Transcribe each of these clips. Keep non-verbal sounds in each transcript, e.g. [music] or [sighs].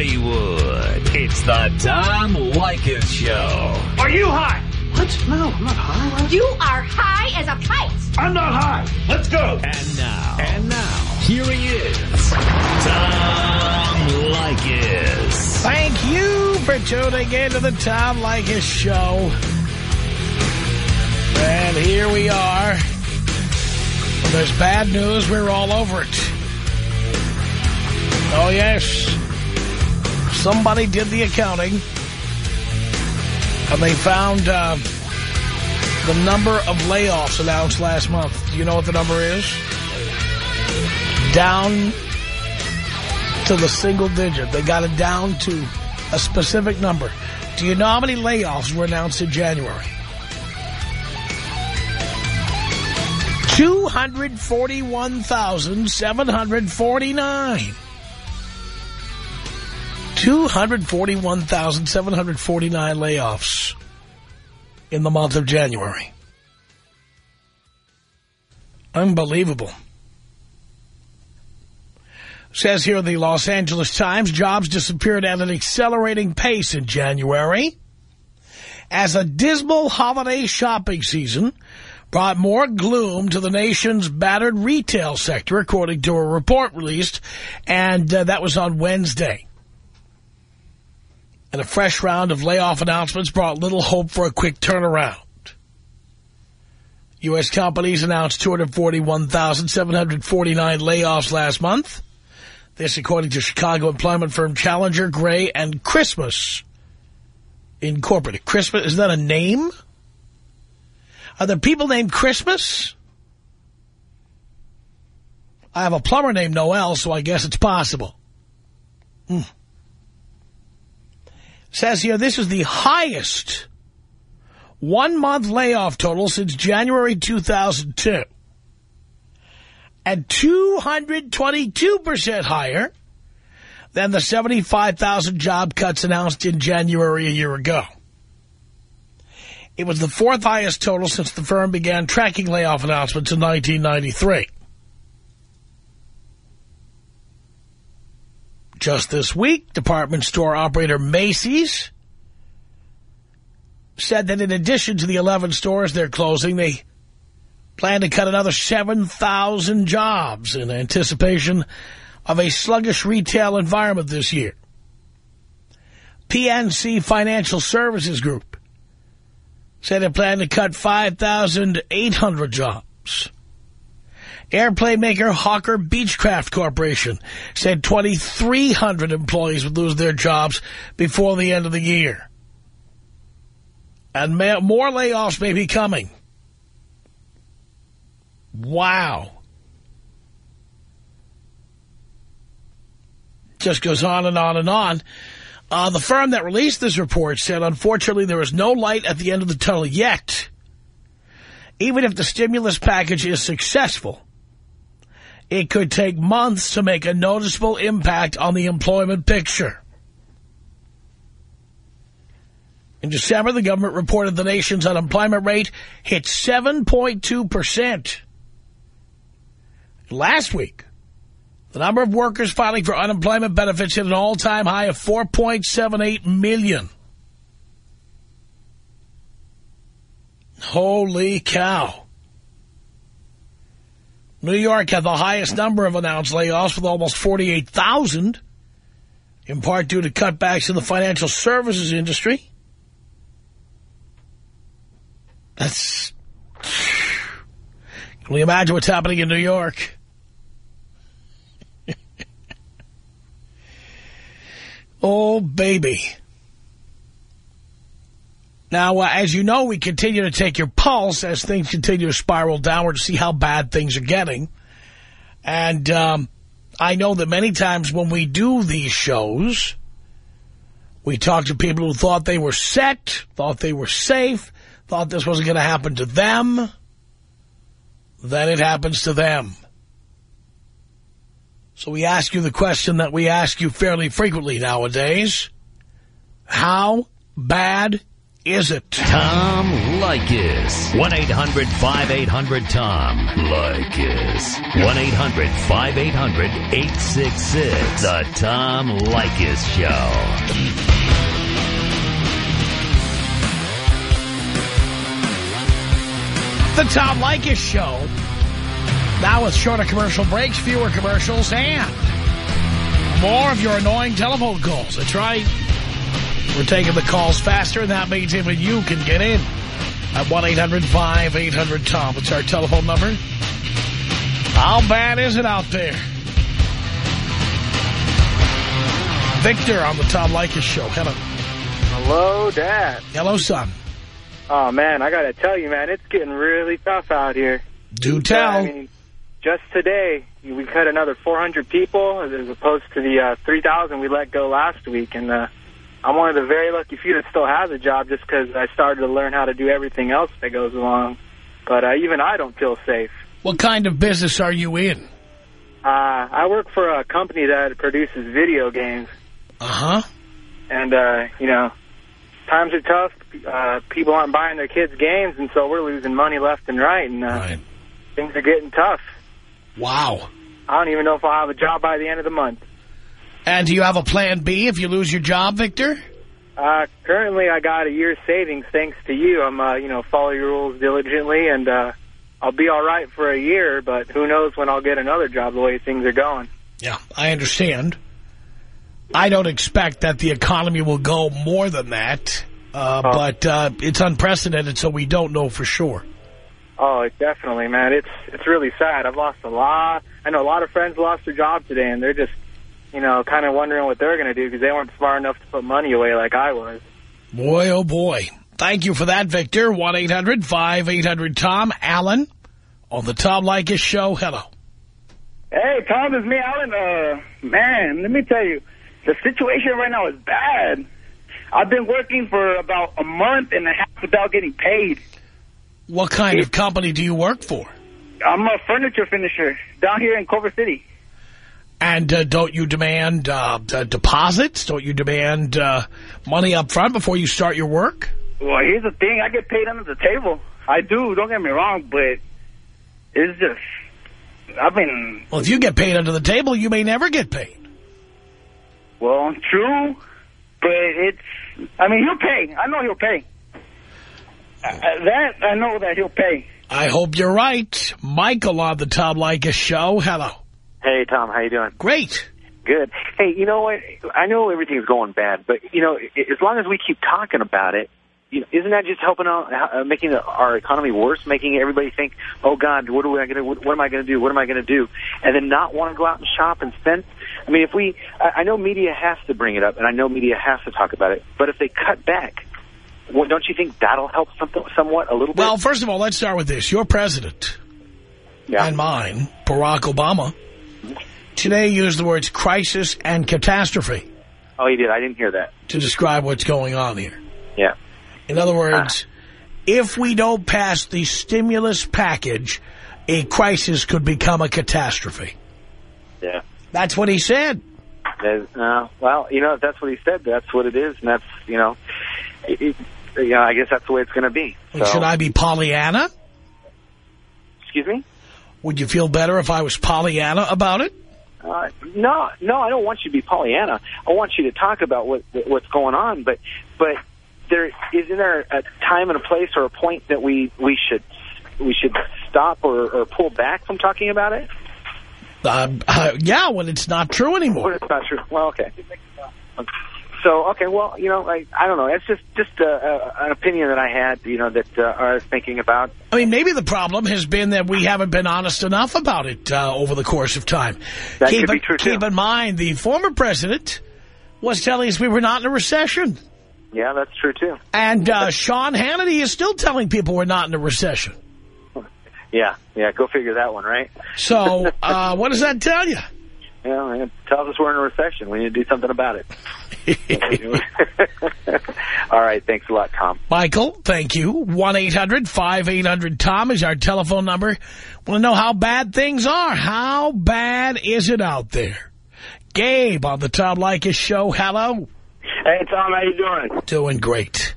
Hollywood. It's the Tom Leykis Show. Are you high? What? No, I'm not high. You are high as a kite. I'm not high. Let's go. And now. And now. Here he is. Tom Leykis. Thank you for tuning in to the Tom Leykis Show. And here we are. When there's bad news, we're all over it. Oh, yes. Somebody did the accounting. And they found uh, the number of layoffs announced last month. Do you know what the number is? Down to the single digit. They got it down to a specific number. Do you know how many layoffs were announced in January? 241,749. 241,749 layoffs in the month of January. Unbelievable. Says here the Los Angeles Times, jobs disappeared at an accelerating pace in January as a dismal holiday shopping season brought more gloom to the nation's battered retail sector, according to a report released, and uh, that was on Wednesday. And a fresh round of layoff announcements brought little hope for a quick turnaround. U.S. companies announced 241,749 layoffs last month. This according to Chicago employment firm Challenger, Gray, and Christmas Incorporated. Christmas, is that a name? Are there people named Christmas? I have a plumber named Noel, so I guess it's possible. Hmm. Says here, this is the highest one-month layoff total since January 2002. And 222% higher than the 75,000 job cuts announced in January a year ago. It was the fourth highest total since the firm began tracking layoff announcements in 1993. Just this week, department store operator Macy's said that in addition to the 11 stores they're closing, they plan to cut another 7,000 jobs in anticipation of a sluggish retail environment this year. PNC Financial Services Group said it planned to cut 5,800 jobs. Airplane maker Hawker Beechcraft Corporation said 2,300 employees would lose their jobs before the end of the year. And more layoffs may be coming. Wow. Just goes on and on and on. Uh, the firm that released this report said, unfortunately, there is no light at the end of the tunnel yet. Even if the stimulus package is successful, it could take months to make a noticeable impact on the employment picture. In December, the government reported the nation's unemployment rate hit 7.2%. Last week, the number of workers filing for unemployment benefits hit an all-time high of 4.78 million. Holy cow. New York had the highest number of announced layoffs with almost 48,000, in part due to cutbacks in the financial services industry. That's... Can we imagine what's happening in New York? [laughs] oh, baby. Now, uh, as you know, we continue to take your pulse as things continue to spiral downward to see how bad things are getting. And um, I know that many times when we do these shows, we talk to people who thought they were set, thought they were safe, thought this wasn't going to happen to them. Then it happens to them. So we ask you the question that we ask you fairly frequently nowadays. How bad is it? Tom Leykis. 1-800-5800-TOM. Leykis. 1-800-5800-866. The Tom Leykis Show. The Tom Leykis Show. Now with shorter commercial breaks, fewer commercials, and more of your annoying telephone calls. That's right. We're taking the calls faster, and that means even you can get in at 1-800-5800-TOM. It's our telephone number. How bad is it out there? Victor on the Tom Leykis Show. Hello. Hello, Dad. Hello, son. Oh, man, I got to tell you, man, it's getting really tough out here. Do tell. I mean, just today, we cut another 400 people as opposed to the uh, 3,000 we let go last week. And uh, I'm one of the very lucky few that still has a job just because I started to learn how to do everything else that goes along. But uh, even I don't feel safe. What kind of business are you in? Uh, I work for a company that produces video games. Uh-huh. And, uh, you know, times are tough. Uh, people aren't buying their kids games, and so we're losing money left and right. And uh, Right. things are getting tough. Wow. I don't even know if I'll have a job by the end of the month. And do you have a plan B if you lose your job, Victor? Uh, currently, I got a year's savings thanks to you. I'm, uh, you know, follow your rules diligently, and uh, I'll be all right for a year, but who knows when I'll get another job the way things are going. Yeah, I understand. I don't expect that the economy will go more than that, uh, Oh. but uh, it's unprecedented, so we don't know for sure. Oh, it definitely, man. It's it's really sad. I've lost a lot. I know a lot of friends lost their job today, and they're just, you know, kind of wondering what they're going to do because they weren't smart enough to put money away like I was. Boy, oh boy. Thank you for that, Victor. 1-800-5800-TOM. Alan on the Tom Leykis Show. Hello. Hey, Tom, it's me, Alan. Uh, man, let me tell you, the situation right now is bad. I've been working for about a month and a half without getting paid. What kind of company do you work for? I'm a furniture finisher down here in Culver City. And uh, don't you demand uh, uh, deposits? Don't you demand uh, money up front before you start your work? Well, here's the thing. I get paid under the table. I do, don't get me wrong, but it's just, I've been, Well, if you get paid under the table, you may never get paid. well, true, but it's, I mean, he'll pay. I know he'll pay. Uh, that, I know that he'll pay. I hope you're right. Michael on the Tom Leykis Show. Hello. Hey, Tom, how you doing? Great. Good. Hey, you know what? I know everything's going bad, but, you know, as long as we keep talking about it, you know, isn't that just helping out, uh, making the, our economy worse, making everybody think, oh, God, what are we going to what, what am I going to do? What am I going to do? And then not want to go out and shop and spend. I mean, if we, I, I know media has to bring it up, and I know media has to talk about it, but if they cut back, well, don't you think that'll help something, somewhat, a little bit? Well, first of all, let's start with this. Your president yeah. and mine, Barack Obama, today used the words crisis and catastrophe Oh, he did. I didn't hear that. to describe what's going on here. Yeah. In other words, if we don't pass the stimulus package, a crisis could become a catastrophe. Yeah. That's what he said. Uh, well, you know, if that's what he said, that's what it is, and that's, you know, it, it, you know, I guess that's the way it's going to be. So, Should I be Pollyanna? Excuse me? Would you feel better if I was Pollyanna about it? Uh, no, no, I don't want you to be Pollyanna. I want you to talk about what what's going on, but but there isn't there a time and a place or a point that we we should we should stop or, or pull back from talking about it? Uh, uh, yeah, when it's not true anymore. Or it's not true? Well, okay. So okay, well, you know, I I don't know. It's just just uh, uh, an opinion that I had, you know, that uh, I was thinking about. I mean, maybe the problem has been that we haven't been honest enough about it uh, over the course of time. That keep could be true, too. Keep in mind, the former president was telling us we were not in a recession. Yeah, that's true too. And uh, Sean Hannity is still telling people we're not in a recession. [laughs] Yeah, yeah. Go figure that one, right? So [laughs] uh, what does that tell you? Yeah, it tells us we're in a recession. We need to do something about it. [laughs] All right. Thanks a lot, Tom. Michael, thank you. 1-800-5800-TOM is our telephone number. Want to know how bad things are. How bad is it out there? Gabe on the Tom Leykis show. Hello. Hey, Tom, how you doing? Doing great.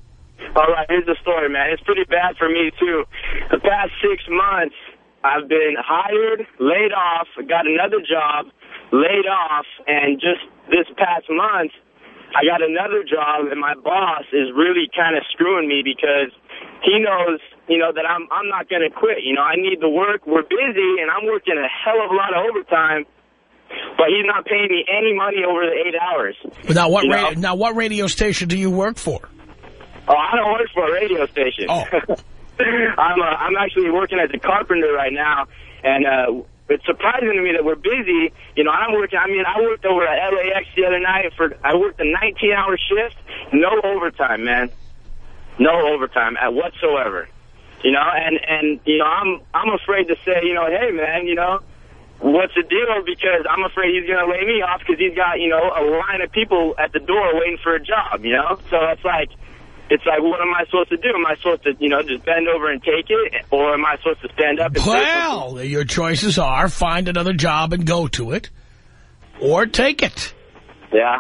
All right, here's the story, man. It's pretty bad for me, too. The past six months, I've been hired, laid off, got another job, laid off, and just this past month, I got another job, and my boss is really kind of screwing me because he knows, you know, that I'm I'm not going to quit. You know, I need the work. We're busy, and I'm working a hell of a lot of overtime, but he's not paying me any money over the eight hours. Now, what You ra know? now what radio station do you work for? Oh, I don't work for a radio station. Oh. [laughs] I'm uh, I'm actually working as a carpenter right now, and uh, it's surprising to me that we're busy. You know, I'm working. I mean, I worked over at LAX the other night for. I worked a 19-hour shift, no overtime, man, no overtime at whatsoever. You know, and and you know, I'm I'm afraid to say, you know, hey, man, you know. What's the deal? Because I'm afraid he's to lay me off because he's got, you know, a line of people at the door waiting for a job, you know? So it's like, it's like, what am I supposed to do? Am I supposed to, you know, just bend over and take it? Or am I supposed to stand up and? Well, your choices are find another job and go to it, or take it. Yeah.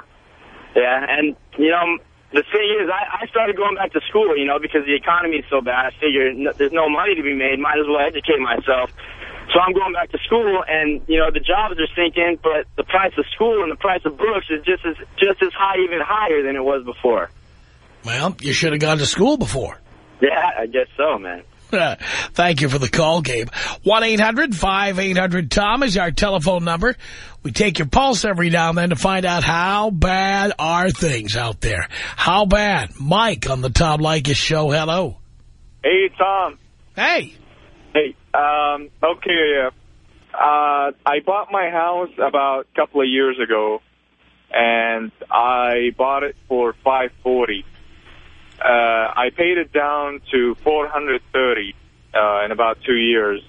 Yeah. And, you know, the thing is, I, I started going back to school, you know, because the economy is so bad. I figured no, there's no money to be made. Might as well educate myself. So I'm going back to school, and, you know, the jobs are sinking, but the price of school and the price of books is just as, just as high, even higher than it was before. Well, you should have gone to school before. Yeah, I guess so, man. [laughs] Thank you for the call, Gabe. 1-800-5800-TOM is our telephone number. We take your pulse every now and then to find out how bad are things out there. How bad? Mike on the Tom Leykis show. Hello. Hey, Tom. Hey. Hey, um, okay, uh, uh, I bought my house about a couple of years ago, and I bought it for 540 uh, I paid it down to 430 uh, in about two years,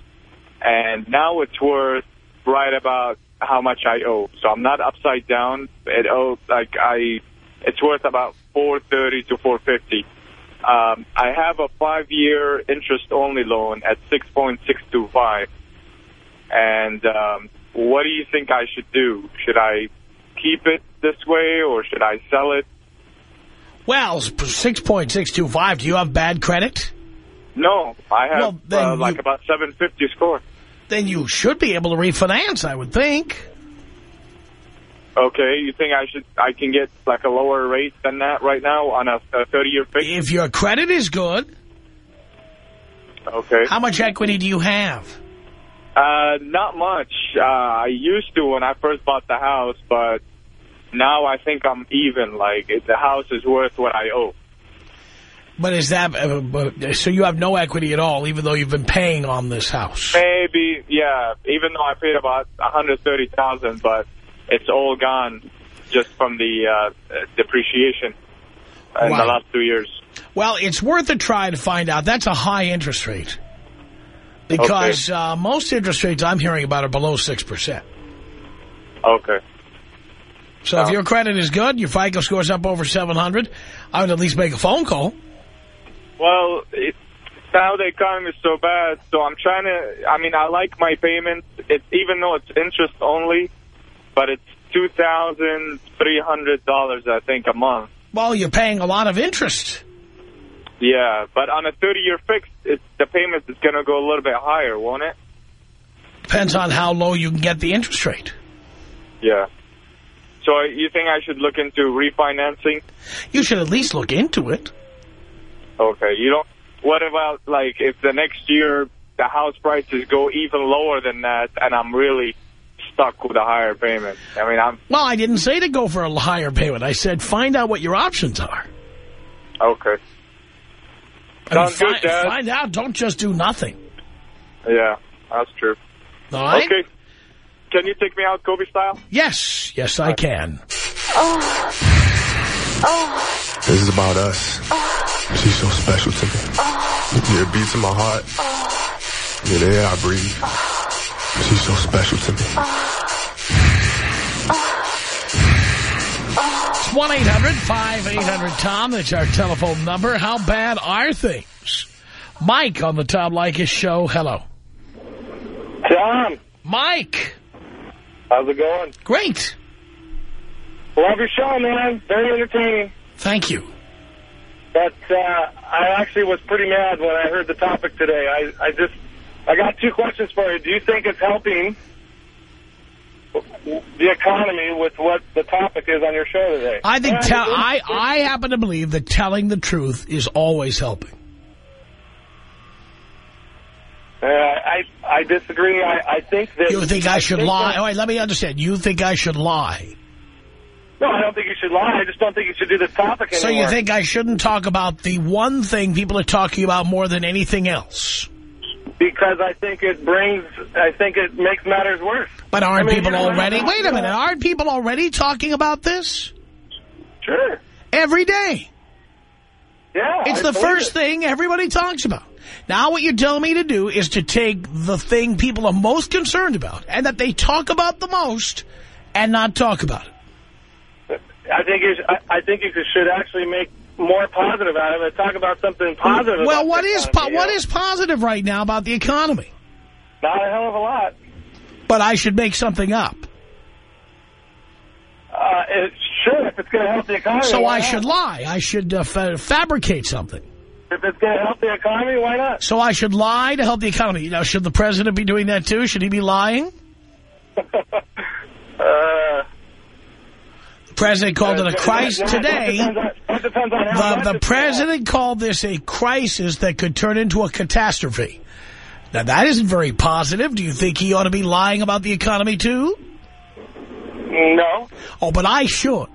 and now it's worth right about how much I owe. So I'm not upside down. It owe like I, it's worth about 430 to 450. Um, I have a five-year interest-only loan at 6.625. And um, what do you think I should do? Should I keep it this way or should I sell it? Well, 6.625. Do you have bad credit? No, I have Well, uh, like you- about 750 score. Then you should be able to refinance, I would think. Okay, you think I should? I can get like a lower rate than that right now on a 30-year fix? If your credit is good, Okay. how much equity do you have? Uh, not much. Uh, I used to when I first bought the house, but now I think I'm even. Like it, the house is worth what I owe. But is that, uh, so you have no equity at all, even though you've been paying on this house? Maybe, yeah. Even though I paid about 130,000, but it's all gone just from the uh, depreciation in the last two years. Well, it's worth a try to find out. That's a high interest rate. Because uh, most interest rates I'm hearing about are below 6%. Okay. So if your credit is good, your FICO score's up over 700, I would at least make a phone call. Well, it, now the economy is so bad, so I'm trying to. I mean, I like my payments. It even though it's interest only, but it's two thousand three hundred dollars, I think, a month. Well, you're paying a lot of interest. Yeah, but on a 30-year fix, it's, the payment is going to go a little bit higher, won't it? Depends on how low you can get the interest rate. Yeah. So uh, you think I should look into refinancing? You should at least look into it. Okay. You don't. What about like if the next year the house prices go even lower than that, and I'm really stuck with a higher payment? I mean, I'm Well, I didn't say to go for a higher payment. I said find out what your options are. okay. I mean, Sounds good, find, Dad. find out. Don't just do nothing. Yeah, that's true. All right? Okay. Can you take me out Kobe style? Yes. Yes, I can. Oh. oh This is about us. Oh. She's so special to me. Oh. Yeah, it beats in my heart. Yeah, the air I breathe. She's so special to me. It's 1-800-5800-TOM. That's our telephone number. How bad are things? Mike on the Tom Leykis show. Hello. Tom, Mike. How's it going? Great. Love your show, man. Very entertaining. Thank you. But uh, I actually was pretty mad when I heard the topic today. I, I just, I got two questions for you. Do you think it's helping the economy with what the topic is on your show today? I think I I happen to believe that telling the truth is always helping. Uh, I I disagree. I, I think that... You think I should think lie? All right, let me understand. You think I should lie? No, I don't think you should lie. I just don't think you should do this topic anymore. So you think I shouldn't talk about the one thing people are talking about more than anything else? Because I think it brings... I think it makes matters worse. But aren't I mean, people already... Wait a minute. Aren't people already talking about this? Sure. Every day. Yeah. It's I the first it. thing everybody talks about. Now what you're telling me to do is to take the thing people are most concerned about and that they talk about the most and not talk about it. I think you should, I, I think you should actually make more positive out of it. Talk about something positive. Well, about what po economy, you what is positive right now about the economy? Not a hell of a lot. But I should make something up. Uh, it, sure, if it's going to help the economy. So I not? should lie. I should uh, fa fabricate something. If it's going to help the economy, why not? So I should lie to help the economy. Now, should the president be doing that too? Should he be lying? [laughs] Uh, The president called it a crisis that- today. That depends on, that depends on how The, the president called this a crisis that could turn into a catastrophe. Now, that isn't very positive. Do you think he ought to be lying about the economy, too? No. Oh, but I should.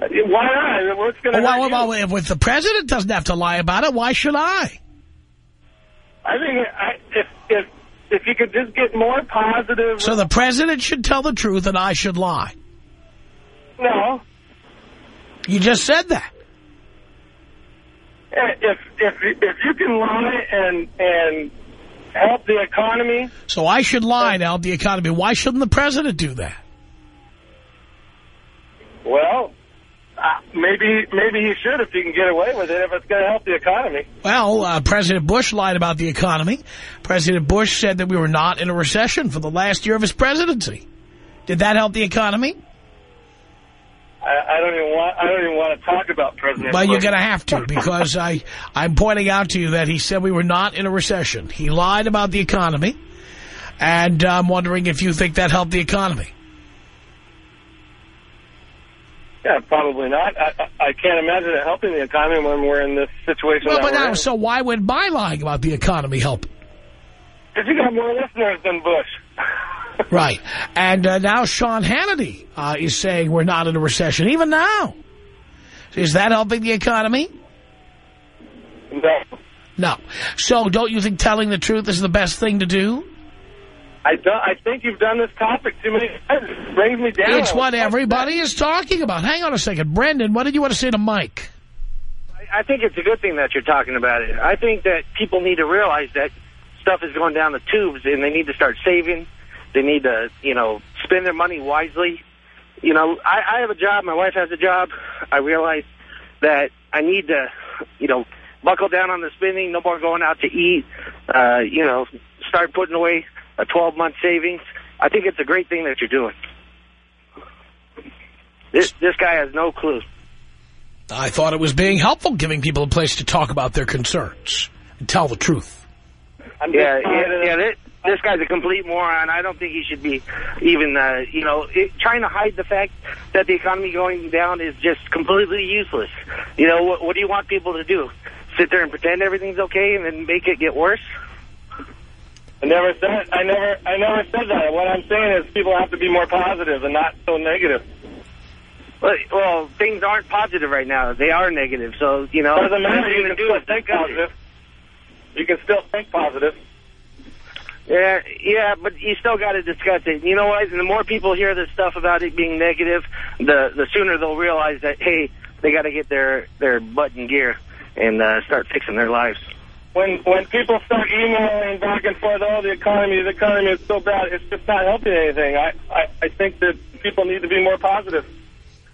Why not? What's going to well, well, well, if the president doesn't have to lie about it, why should I? I think I, if if if you could just get more positive. So the president should tell the truth and I should lie. no. You just said that. Eh, if if if you can lie and and help the economy, So I should lie to help the economy. Why shouldn't the president do that? well, uh, maybe maybe he should if he can get away with it. If it's going to help the economy. Well, uh, President Bush lied about the economy. President Bush said that we were not in a recession for the last year of his presidency. Did that help the economy? I, I don't even want I don't even want to talk about President. Well, you're going to have to [laughs] because I, I'm pointing out to you that he said we were not in a recession. He lied about the economy, and I'm wondering if you think that helped the economy. Yeah, probably not. I, I can't imagine it helping the economy when we're in this situation. Well, but now, in. so why would my lying about the economy help? Because you got more listeners than Bush. [laughs] Right. And uh, now Sean Hannity uh, is saying we're not in a recession, even now. Is that helping the economy? No. No. So don't you think telling the truth is the best thing to do? I don't. I think you've done this topic too many times. It brings me down. It's what everybody is talking about. Hang on a second. Brendan, what did you want to say to Mike? I think it's a good thing that you're talking about it. I think that people need to realize that stuff is going down the tubes and they need to start saving. They need to, you know, spend their money wisely. You know, I, I have a job. My wife has a job. I realize that I need to, you know, buckle down on the spending. No more going out to eat. Uh, you know, start putting away a 12-month savings. I think it's a great thing that you're doing. This this guy has no clue. I thought it was being helpful, giving people a place to talk about their concerns and tell the truth. I'm yeah, yeah, yeah. This, this guy's a complete moron. I don't think he should be even, uh, you know, it, trying to hide the fact that the economy going down is just completely useless. You know, what, what do you want people to do? Sit there and pretend everything's okay and then make it get worse? I never said. I never. I never said that. What I'm saying is people have to be more positive and not so negative. Well, well, things aren't positive right now. They are negative. So, you know, Doesn't matter. You can gonna still think positive. You can still think positive. Yeah, yeah, but you still got to discuss it. You know what? The more people hear this stuff about it being negative, the the sooner they'll realize that hey, they got to get their their butt in gear and uh, start fixing their lives. When when people start emailing back and forth, oh, the economy, the economy is so bad, it's just not helping anything. I I, I think that people need to be more positive.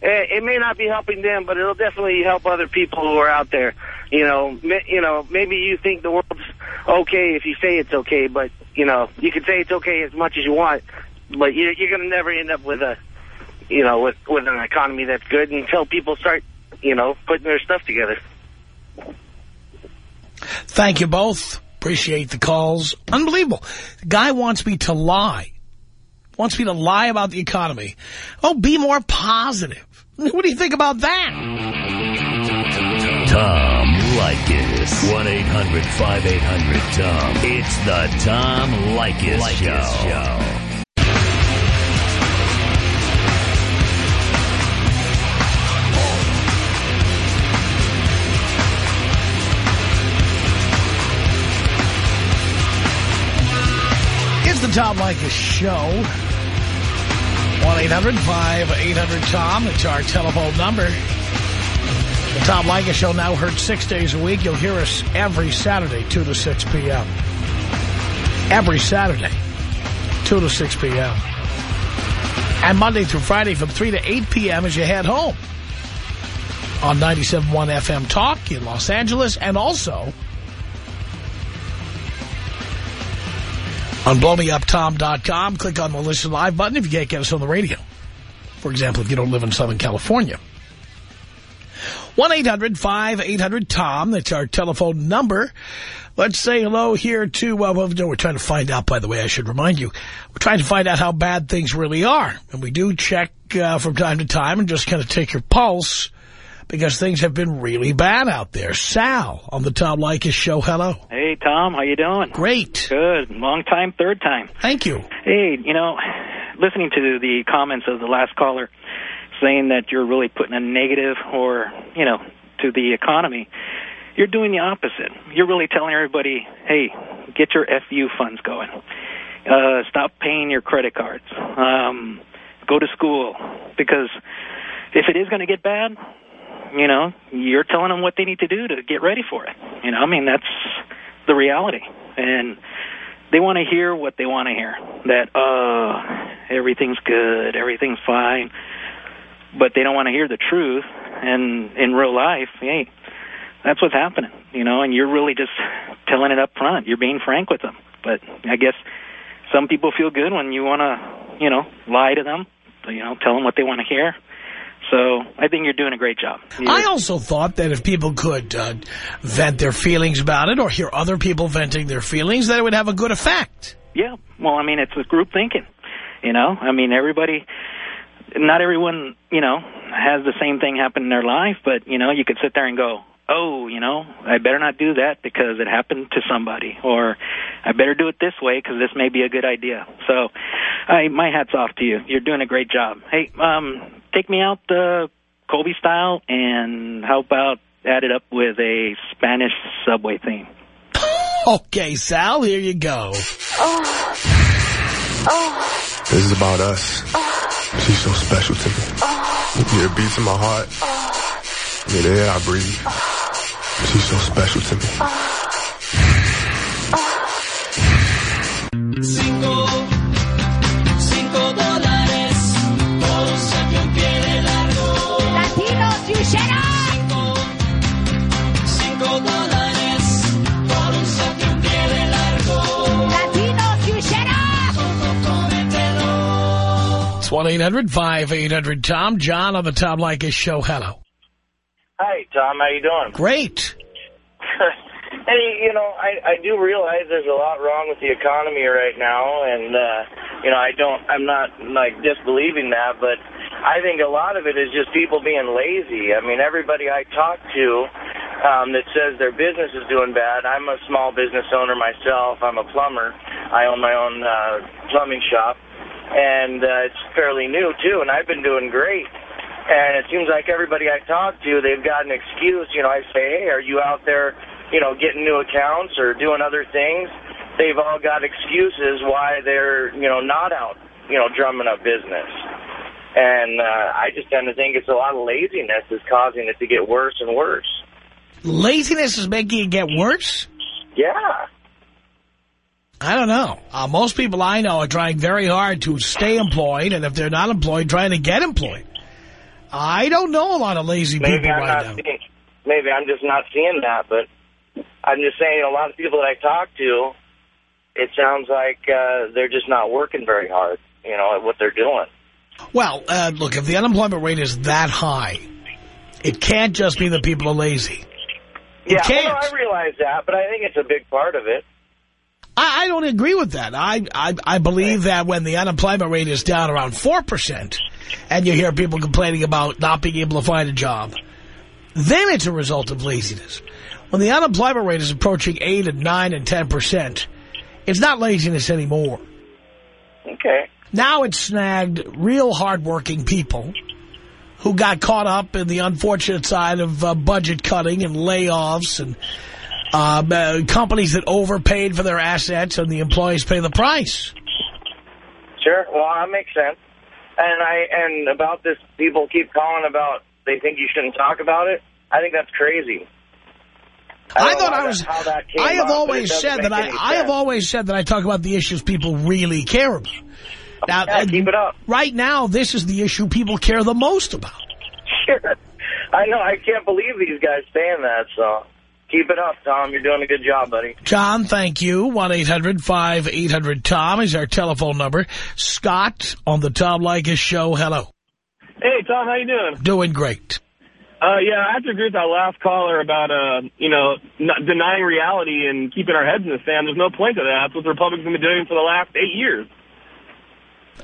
Eh, It may not be helping them, but it'll definitely help other people who are out there. You know, ma- you know, maybe you think the world's okay if you say it's okay, but you know, you can say it's okay as much as you want, but you're, you're going to never end up with a, you know, with with an economy that's good until people start, you know, putting their stuff together. Thank you both. Appreciate the calls. Unbelievable. The guy wants me to lie. Wants me to lie about the economy. Oh, be more positive. What do you think about that? Tom Leykis. 1-800-5800-TOM. It's the Tom Leykis, Show. Show. The Tom Leykis Show. 1-800-5800-TOM. It's our telephone number. The Tom Leykis Show now heard six days a week. You'll hear us every Saturday, 2 to 6 p.m. Every Saturday, 2 to 6 p.m. And Monday through Friday from 3 to 8 p.m. as you head home. On 97.1 FM Talk in Los Angeles and also on blowmeuptom.com. Click on the Listen Live button if you can't get us on the radio. For example, if you don't live in Southern California. 1-800-5800-TOM. That's our telephone number. Let's say hello here to, uh, well, we're trying to find out, by the way, I should remind you. We're trying to find out how bad things really are. And we do check uh, from time to time and just kind of take your pulse because things have been really bad out there. Sal on the Tom Leykis show. Hello. Hey, Tom. How you doing? Great. Good. Long time, third time. Thank you. Hey, you know, listening to the comments of the last caller saying that you're really putting a negative or, you know, to the economy, you're doing the opposite. You're really telling everybody, hey, get your FU funds going. Uh, stop paying your credit cards. Um, go to school. Because if it is going to get bad, you know, you're telling them what they need to do to get ready for it. You know, I mean, that's the reality. And they want to hear what they want to hear. That, uh, everything's good, everything's fine. But they don't want to hear the truth. And in real life, hey, that's what's happening, you know, and you're really just telling it up front. You're being frank with them. But I guess some people feel good when you want to, you know, lie to them, you know, tell them what they want to hear. So I think you're doing a great job. You're, I also thought that if people could uh, vent their feelings about it or hear other people venting their feelings, that it would have a good effect. Yeah. Well, I mean, it's with group thinking, you know. I mean, everybody, not everyone, you know, has the same thing happen in their life, but, you know, you could sit there and go, oh, you know, I better not do that because it happened to somebody, or I better do it this way because this may be a good idea. So, I my hat's off to you. You're doing a great job. Hey, um, take me out the Colby style, and how about add it up with a Spanish subway theme? Okay, Sal, here you go. Oh. Oh. This is about us. Oh. She's so special to me. Oh. Yeah, it beats in my heart. Oh. Yeah, the air I breathe. She's so special to me. Cinco, cinco dólares por un saque un pie de largo. Latinos, you shut up! Cinco, cinco dólares por un saque un pie de largo. Latinos, you shut up! It's 1-800-5800-TOM. John on the Tom Leykis show. Hello. Hi, Tom. How you doing? Great. [laughs] hey, you know, I, I do realize there's a lot wrong with the economy right now, and, uh, you know, I don't, I'm not, like, disbelieving that, but I think a lot of it is just people being lazy. I mean, everybody I talk to um, that says their business is doing bad, I'm a small business owner myself. I'm a plumber. I own my own uh, plumbing shop, and uh, it's fairly new, too, and I've been doing great. And it seems like everybody I talk to, they've got an excuse. You know, I say, hey, are you out there, you know, getting new accounts or doing other things? They've all got excuses why they're, you know, not out, you know, drumming up business. And uh, I just tend to think it's a lot of laziness is causing it to get worse and worse. Laziness is making it get worse? Yeah. I don't know. Uh, most people I know are trying very hard to stay employed, and if they're not employed, trying to get employed. I don't know a lot of lazy maybe people I'm right now. Seeing, maybe I'm just not seeing that, but I'm just saying a lot of people that I talk to, it sounds like uh, they're just not working very hard, you know, at what they're doing. Well, uh, look, if the unemployment rate is that high, It can't just be that people are lazy. Yeah, can't. well, I realize that, but I think it's a big part of it. I, I don't agree with that. I, I I believe that when the unemployment rate is down around 4%, and you hear people complaining about not being able to find a job, then it's a result of laziness. When the unemployment rate is approaching 8 and 9 and 10%, it's not laziness anymore. Okay. Now it's snagged real hardworking people who got caught up in the unfortunate side of uh, budget cutting and layoffs and uh, uh, companies that overpaid for their assets and the employees pay the price. Sure. Well, that makes sense. And I and about this, people keep calling about they think you shouldn't talk about it. I think that's crazy. I, don't thought I was. that- that came I have up, always said that I. I have always said that I talk about the issues people really care about. Now, Yeah, keep it up. Right now, this is the issue people care the most about. [laughs] Sure. I know. I can't believe these guys saying that. So keep it up, Tom. You're doing a good job, buddy. John, thank you. 1-800-5800-TOM is our telephone number. Scott on the Tom Leykis show. Hello. Hey, Tom, how you doing? Doing great. Uh, yeah, I have to agree with that last caller about, uh, you know, not denying reality and keeping our heads in the sand. There's no point to that. That's what the Republicans have been doing for the last eight years.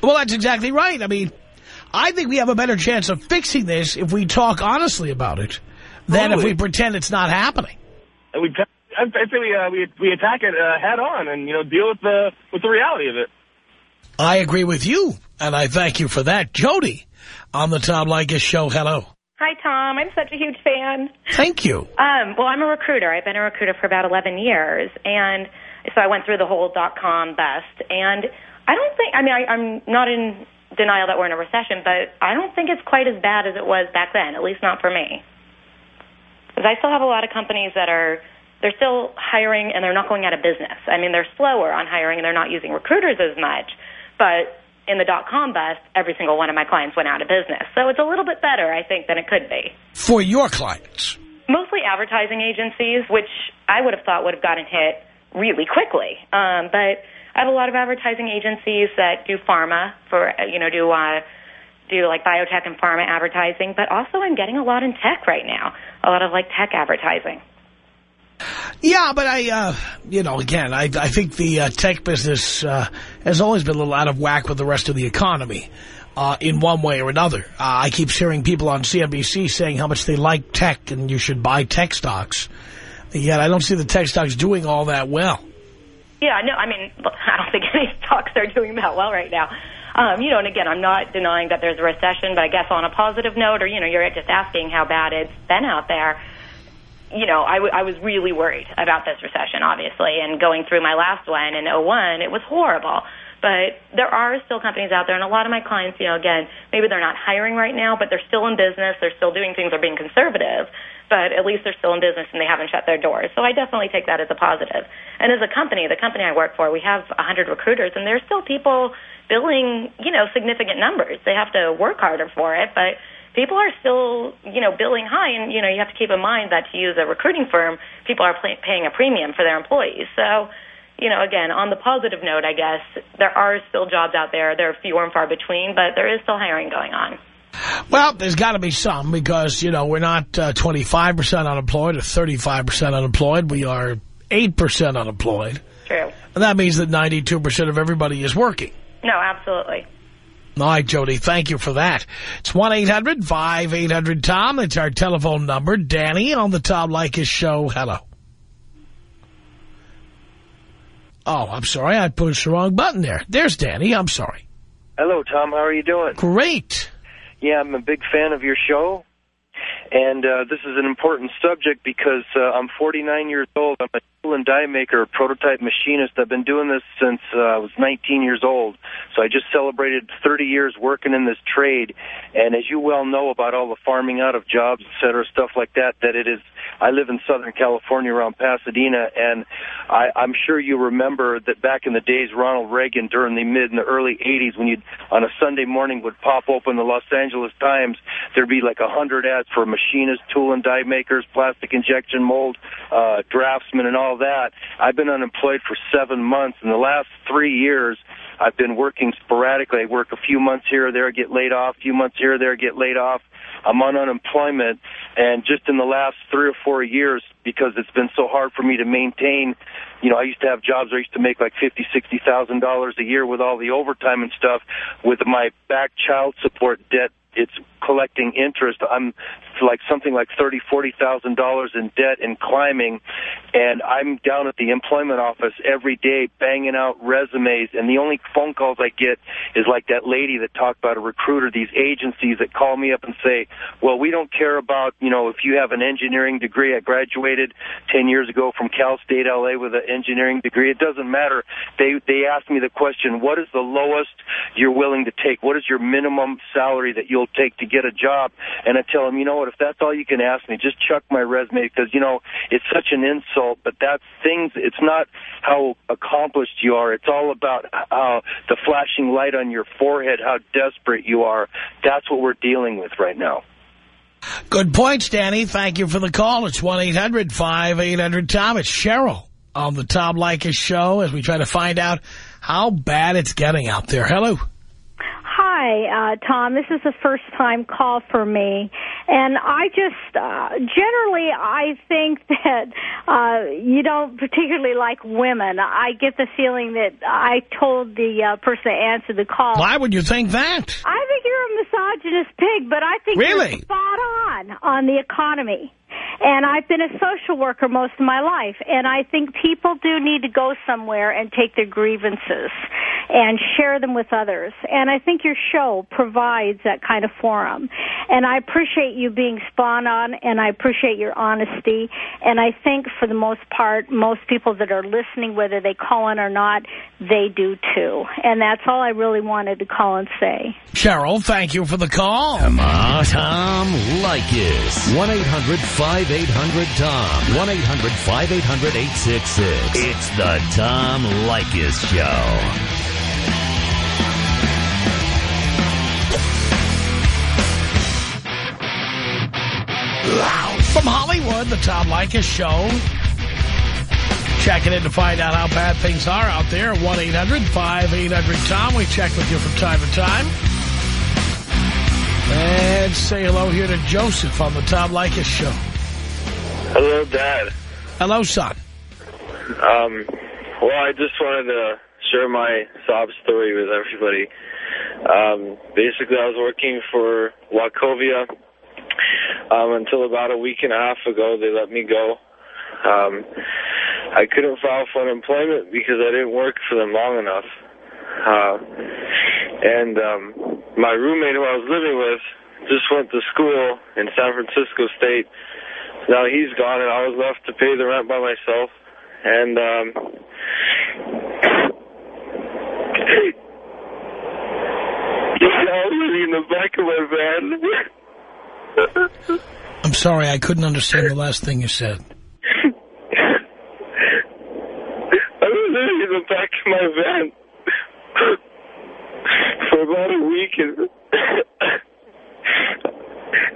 Well, that's exactly right. I mean, I think we have a better chance of fixing this if we talk honestly about it than if we pretend it's not happening. And we, I I say we, uh, we, we attack it uh, head on and, you know, deal with the, with the reality of it. I agree with you, and I thank you for that. Jody on the Tom Leykis show. Hello. Hi, Tom. I'm such a huge fan. Thank you. Um, well, I'm a recruiter. I've been a recruiter for about 11 years, and so I went through the whole dot-com bust. And I don't think, I mean, I, I'm not in denial that we're in a recession, but I don't think it's quite as bad as it was back then, at least not for me. Because I still have a lot of companies that are, they're still hiring and they're not going out of business. I mean, they're slower on hiring and they're not using recruiters as much, but in the dot-com bust, every single one of my clients went out of business. So it's a little bit better, I think, than it could be. For your clients. Mostly advertising agencies, which I would have thought would have gotten hit really quickly. Um, but I have a lot of advertising agencies that do pharma for, you know, do uh, do like biotech and pharma advertising. But also, I'm getting a lot in tech right now. A lot of like tech advertising. Yeah, but I, uh, you know, again, I, I think the uh, tech business uh, has always been a little out of whack with the rest of the economy uh, in one way or another. Uh, I keep hearing people on CNBC saying how much they like tech and you should buy tech stocks. Yet I don't see the tech stocks doing all that well. Yeah, no, I mean, [laughs] I don't think any stocks are doing that well right now. Um, you know, and again, I'm not denying that there's a recession, but I guess on a positive note, or, you know, you're just asking how bad it's been out there, you know, I, w- I was really worried about this recession, obviously, and going through my last one in '01, it was horrible. But there are still companies out there, and a lot of my clients, you know, again, maybe they're not hiring right now, but they're still in business, they're still doing things, they're being conservative, but at least they're still in business and they haven't shut their doors. So I definitely take that as a positive. And as a company, the company I work for, we have 100 recruiters, and there's still people billing, you know, significant numbers. They have to work harder for it, but people are still, you know, billing high, and you know, you have to keep in mind that to use a recruiting firm, people are pay- paying a premium for their employees. So, you know, again, on the positive note, I guess there are still jobs out there. They're fewer and far between, but there is still hiring going on. Well, there's got to be some because, you know, we're not uh, 25% unemployed or 35% unemployed. We are 8% unemployed. True. And that means that 92% of everybody is working. No, absolutely. All right, Jody, thank you for that. It's 1-800-5800-TOM. It's our telephone number. Danny on the Tom Leykis show. Hello. Oh, I'm sorry. I pushed the wrong button there. There's Danny. I'm sorry. Hello, Tom. How are you doing? Great. Yeah, I'm a big fan of your show. And uh, this is an important subject because uh, I'm 49 years old. I'm a tool and die maker, prototype machinist. I've been doing this since uh, I was 19 years old. So I just celebrated 30 years working in this trade. And as you well know about all the farming out of jobs, et cetera, stuff like that, that it is, I live in Southern California around Pasadena, and I, I'm sure you remember that back in the days, Ronald Reagan during the mid and the early 80s, when you on a Sunday morning would pop open the Los Angeles Times, there'd be like a hundred ads for machinists, tool and die makers, plastic injection mold, uh, draftsmen, and all that. I've been unemployed for seven months. In the last three years, I've been working sporadically. I work a few months here or there, get laid off, a few months here or there, get laid off. I'm on unemployment, and just in the last three or four years, because it's been so hard for me to maintain, you know, I used to have jobs where I used to make like fifty, sixty thousand dollars a year with all the overtime and stuff. With my back child support debt, it's collecting interest. I'm like something like thirty, forty thousand dollars in debt and climbing, and I'm down at the employment office every day banging out resumes, and the only phone calls I get is like that lady that talked about a recruiter. These agencies that call me up and say, "Well, we don't care about you know if you have an engineering degree. I graduated ten years ago from Cal State LA with an engineering degree. It doesn't matter." They they ask me the question, "What is the lowest you're willing to take? What is your minimum salary that you'll take to get a job?" And I tell them, "You know what? If that's all you can ask me, just chuck my resume because you know it's such an insult. But that's things. It's not how accomplished you are. It's all about uh, the flashing light on your forehead, how desperate you are. That's what we're dealing with right now. Good points, Danny. Thank you for the call. It's 1-800-5800-TOM. It's Cheryl on the Tom Leykis show as we try to find out how bad it's getting out there. Hello. Hi, uh, Tom. This is a first time call for me. And I just, uh, generally, I think [laughs] that uh, you don't particularly like women. I get the feeling that I told the uh, person that answered the call. Why would you think that? I think you're a misogynist pig, but I think Really? you're spot on on the economy. And I've been a social worker most of my life, and I think people do need to go somewhere and take their grievances and share them with others. And I think your show provides that kind of forum. And I appreciate you being spot on, and I appreciate your honesty. And I think for the most part, most people that are listening, whether they call in or not, they do too. And that's all I really wanted to call and say. Cheryl, thank you for the call. Come on, Tom Leykis. 1-800-5800-TOM. 1-800-5800-866. It's the Tom Leykis Show. From Hollywood, the Tom Leykis show. Checking in to find out how bad things are out there. 1-800-5800-TOM. We check with you from time to time. And say hello here to Joseph on the Tom Leykis show. Hello, Dad. Hello, son. Um, well, I just wanted to share my sob story with everybody. Um, basically, I was working for Wachovia um, until about a week and a half ago. They let me go. Um, I couldn't file for unemployment because I didn't work for them long enough. Uh, and um, my roommate who I was living with just went to school in San Francisco State. Now he's gone, and I was left to pay the rent by myself. And um, [coughs] I was in the back of my van. [laughs] [laughs] I'm sorry, I couldn't understand the last thing you said. I was in the back of my van for about a week, and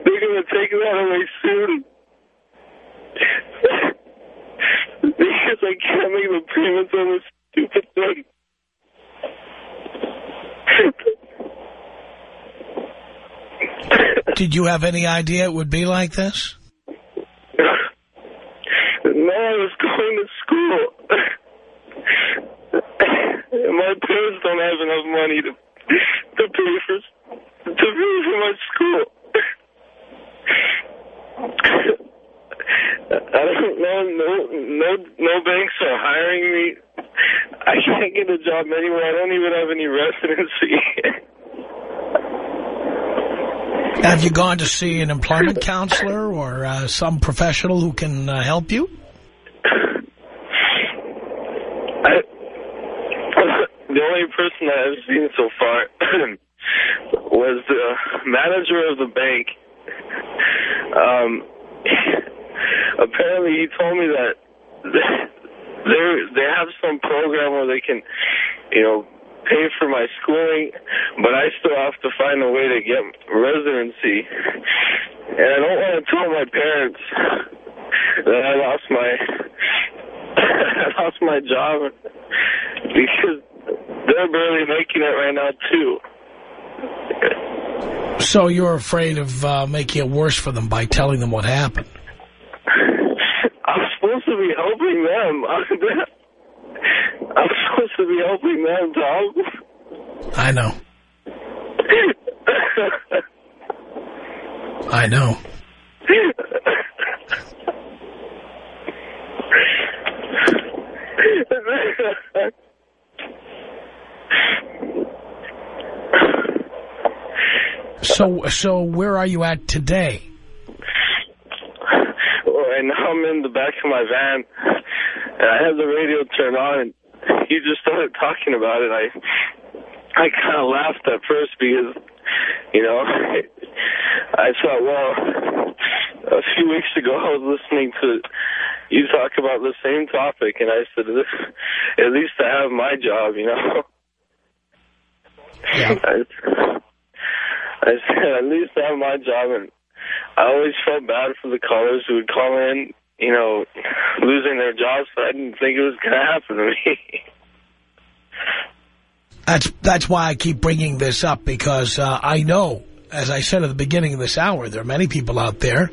they're going to take that away soon. because I can't make the payments on this stupid thing. Did you have any idea it would be like this? No, I was going to school. My parents don't have enough money to to pay for to pay for my school. I don't know. No, no, no banks are hiring me. I can't get a job anywhere. I don't even have any residency. [laughs] Have you gone to see an employment [laughs] counselor or uh, some professional who can uh, help you? I, the only person that I've seen so far [clears throat] was the manager of the bank. Um, [laughs] apparently, he told me that [laughs] they they have some program where they can, you know, pay for my schooling, but I still have to find a way to get residency. And I don't want to tell my parents that I lost my [laughs] I lost my job because they're barely making it right now too. So you're afraid of uh, making it worse for them by telling them what happened. [laughs] I'm supposed to be helping them. [laughs] [laughs] I'm supposed to be helping them, Tom. I know. [laughs] I know. So, so where are you at today? Well, right now I'm in the back of my van, and I have the radio turned on, and [laughs] you just started talking about it. I I kind of laughed at first because, you know, [laughs] I thought, well, a few weeks ago I was listening to you talk about the same topic, and I said, at least I have my job, you know. Yeah. [laughs] I, I said, at least I have my job, and I always felt bad for the callers who would call in, you know, losing their jobs, but I didn't think it was going to happen to me. [laughs] That's that's why I keep bringing this up because uh, I know, as I said at the beginning of this hour, there are many people out there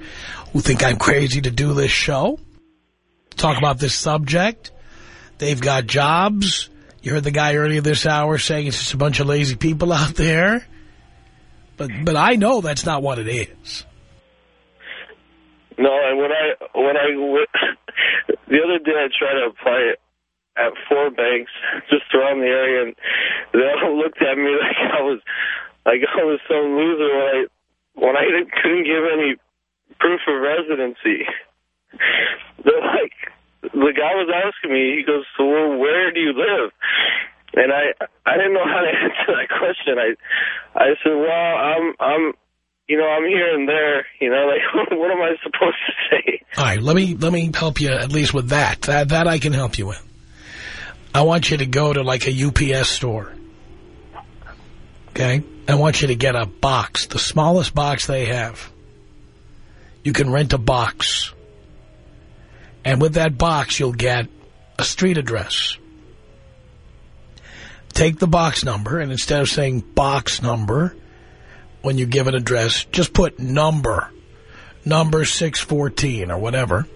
who think I'm crazy to do this show, talk about this subject. They've got jobs. You heard the guy earlier this hour saying it's just a bunch of lazy people out there. But but I know that's not what it is. No, and when I when I [coughs] the other day I tried to apply at four banks [laughs] just around the area, and they all [laughs] looked at me [laughs] like I was like I was some loser when I when I couldn't give any proof of residency. They're like the guy was asking me. He goes, "So well, where do you live?" And I I didn't know how to answer that question. I I said, "Well, I'm I'm." You know, I'm here and there, you know, like, [laughs] what am I supposed to say? All right, let me let me help you at least with that. That that I can help you with. I want you to go to like a UPS store. Okay? I want you to get a box, the smallest box they have. You can rent a box. And with that box, you'll get a street address. Take the box number, and instead of saying box number, when you give an address, just put number. Number 614 or whatever.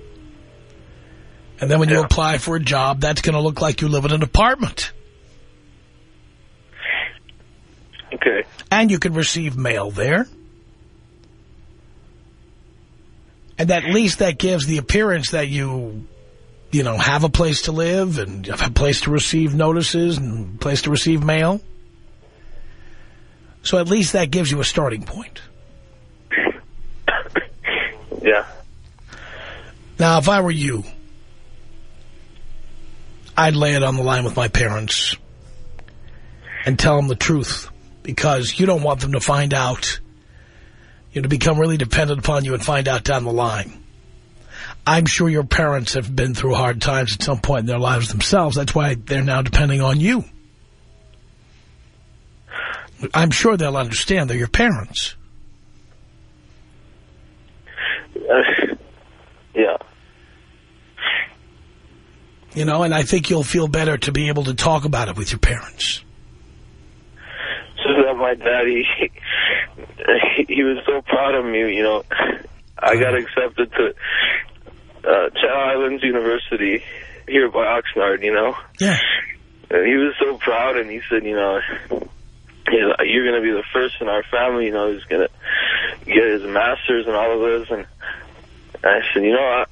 And then when you apply for a job, that's going to look like you live in an apartment. Okay. And you can receive mail there. And at least that gives the appearance that you, you know, have a place to live and have a place to receive notices and a place to receive mail. So at least that gives you a starting point. [laughs] Yeah. Now, if I were you, I'd lay it on the line with my parents and tell them the truth because you don't want them to find out, you know, to become really dependent upon you and find out down the line. I'm sure your parents have been through hard times at some point in their lives themselves. That's why they're now depending on you. I'm sure they'll understand. They're your parents. Uh, yeah. You know, and I think you'll feel better to be able to talk about it with your parents. Just that my daddy, he, [laughs] he was so proud of me, you know. I got accepted to uh, Channel Islands University here by Oxnard, you know. Yeah. And he was so proud, and he said, you know, you're going to be the first in our family, you know, who's going to get his master's and all of this. And I said, you know,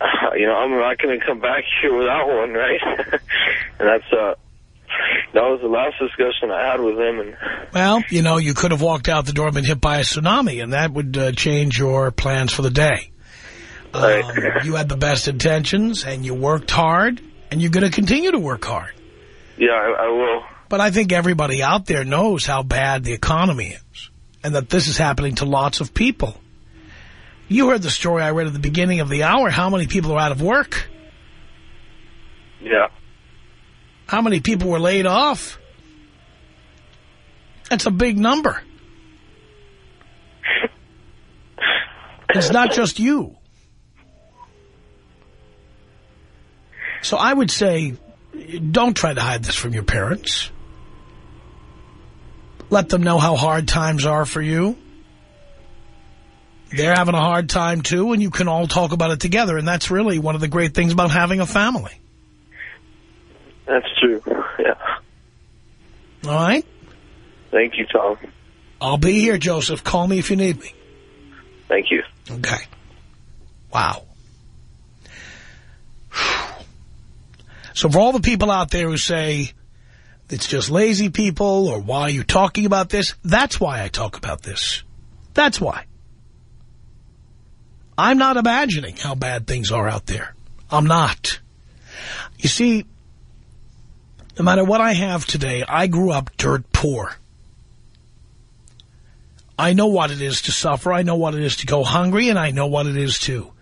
I, [sighs] you know, I'm not going to come back [laughs] here without one, right? [laughs] and that's, uh, that was the last discussion I had with him. And Well, you know, you could have walked out the door and been hit by a tsunami, and that would uh, change your plans for the day. Um, you had the best intentions, and you worked hard, and you're going to continue to work hard. yeah, I, I will. But I think everybody out there knows how bad the economy is, and that this is happening to lots of people. You heard the story I read at the beginning of the hour. How many people are out of work? Yeah. How many people were laid off? That's a big number. It's not [laughs] just you. So I would say, don't try to hide this from your parents. Let them know how hard times are for you. They're having a hard time, too, and you can all talk about it together. And that's really one of the great things about having a family. That's true. Yeah. All right? Thank you, Tom. I'll be here, Joseph. Call me if you need me. Thank you. Okay. Wow. So for all the people out there who say it's just lazy people or why are you talking about this, that's why I talk about this. That's why. I'm not imagining how bad things are out there. I'm not. You see, no matter what I have today, I grew up dirt poor. I know what it is to suffer. I know what it is to go hungry, and I know what it is to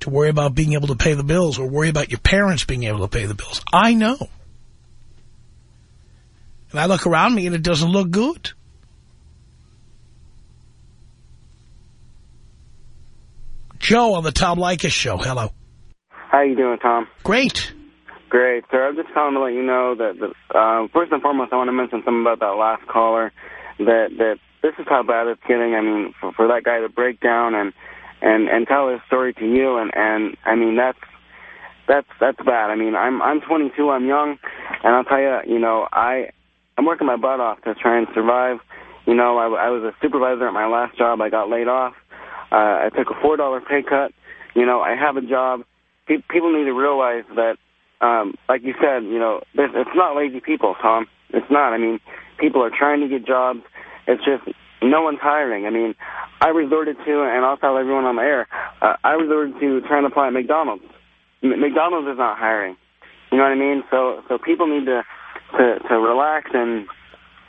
to worry about being able to pay the bills or worry about your parents being able to pay the bills. I know. And I look around me, and it doesn't look good. Joe on the Tom Leykis show. Hello. How you doing, Tom? Great. Great, sir. I'm just calling to let you know that, that um, first and foremost, I want to mention something about that last caller. That that this is how bad it's getting. I mean, for, for that guy to break down and and and tell his story to you, and and I mean that's that's that's bad. I mean, I'm I'm 22. I'm young, and I'll tell you, you know, I I'm working my butt off to try and survive. You know, I, I was a supervisor at my last job. I got laid off. Uh, I took a four dollar pay cut. You know, I have a job. Pe people need to realize that, um, like you said, you know, it's not lazy people, Tom. It's not. I mean, people are trying to get jobs. It's just no one's hiring. I mean, I resorted to, and I'll tell everyone on the air, uh, I resorted to trying to apply at McDonald's. M McDonald's is not hiring. You know what I mean? So, so people need to to, to relax and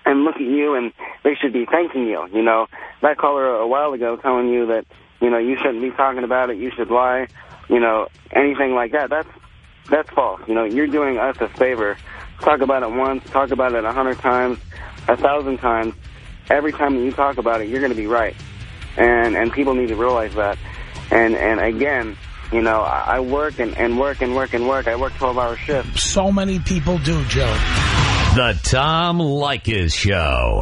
and look at you, and they should be thanking you. You know, that caller a while ago telling you that you know you shouldn't be talking about it, you should lie. You know, anything like that. That's that's false. You know, you're doing us a favor. Talk about it once, talk about it a hundred times, a thousand times. Every time you talk about it, you're going to be right, and and people need to realize that. And and again, you know, I work and and work and work and work. I work 12-hour shifts. So many people do, Joe. The Tom Leykis Show.